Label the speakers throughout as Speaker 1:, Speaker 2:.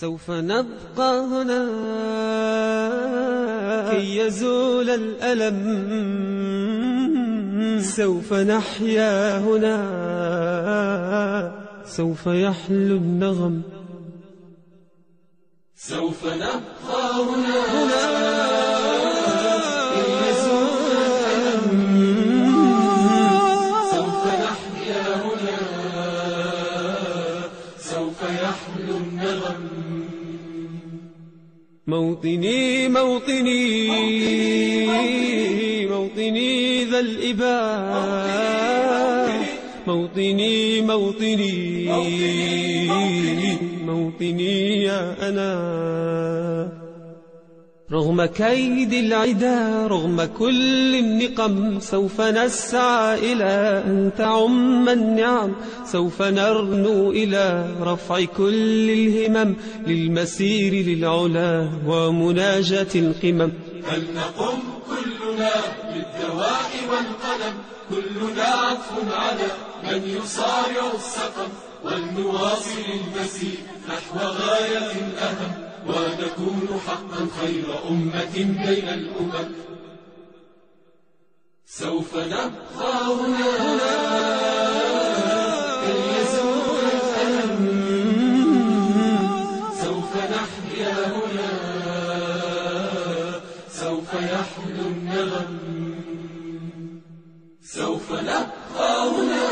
Speaker 1: سوف نبقى هنا كي يزول الألم. سوف نحيا هنا. سوف يحلو النغم.
Speaker 2: سوف نبقى هنا.
Speaker 1: موطني موطني موطني ذا الإباء. موطني موطني موطني يا أنا. رغم كيد العدا رغم كل النقم سوف نسعى إلى أن تعم النعم سوف نرنو إلى رفع كل الهمم للمسير للعلا ومناجاة القمم.
Speaker 2: هل نقم كلنا بالدواء والقلم كلنا عطف على من يصارع السقم. ولنواصل المسير نحو غاية أهم ونكون حقا خير أمة بين الأمم. سوف نبقى هنا. كي سوف يحلو النغم. سوف نبقى هنا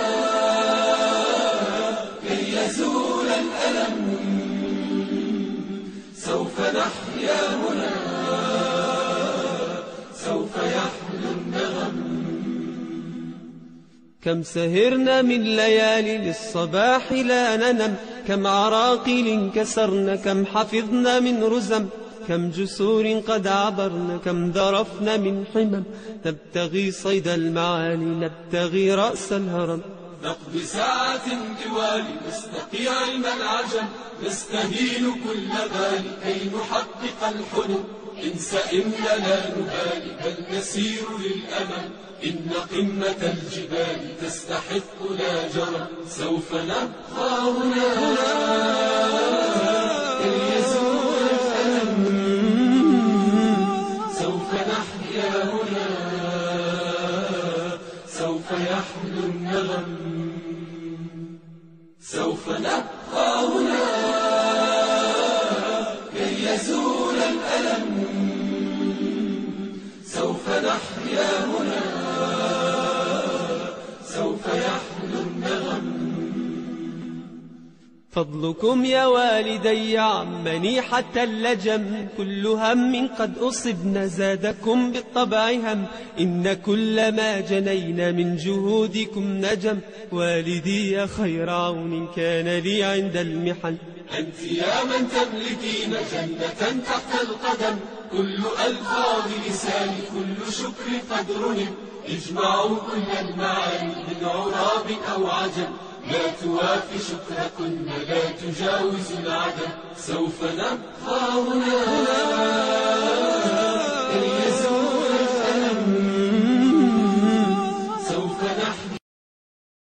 Speaker 2: كي يزول الألم. سوف نحيا هنا. سوف يحلو النغم.
Speaker 1: كم سهرنا من ليالي للصباح لا ننم. كم عراقيل كسرنا كم حفظنا من رزم. كم جسور قد عبرنا كم ذرفنا من حمم. نبتغي صيد المعالي نبتغي رأس الهرم.
Speaker 2: نقضي ساعة دوالي نستقي علم العجم نستهين كل غالي كي نحقق الحلم. إن سئمنا لا نبالي بل نسير للأمل. إن قمة الجبال تستحق لا جرم. سوف نبقى هنا. سوف يحلو النغم سوف نبقى هنا كي يزول الألم. سوف نحيا هنا
Speaker 1: فضلكم يا والدي عمني حتى اللجم. كل هم قد أصبنا زادكم بالطبع هم. إن كل ما جنينا من جهودكم نجم. والدي يا خير عون كان لي عند المحن.
Speaker 2: أنت يا من تملكين جنة تحت القدم. كل ألفاظ لساني كل شكر قد رنم اجمعوا كل المعاني من عراب أو عجم. لا توافي شكركن لا تجاوز العدم سوف نبقى هنا.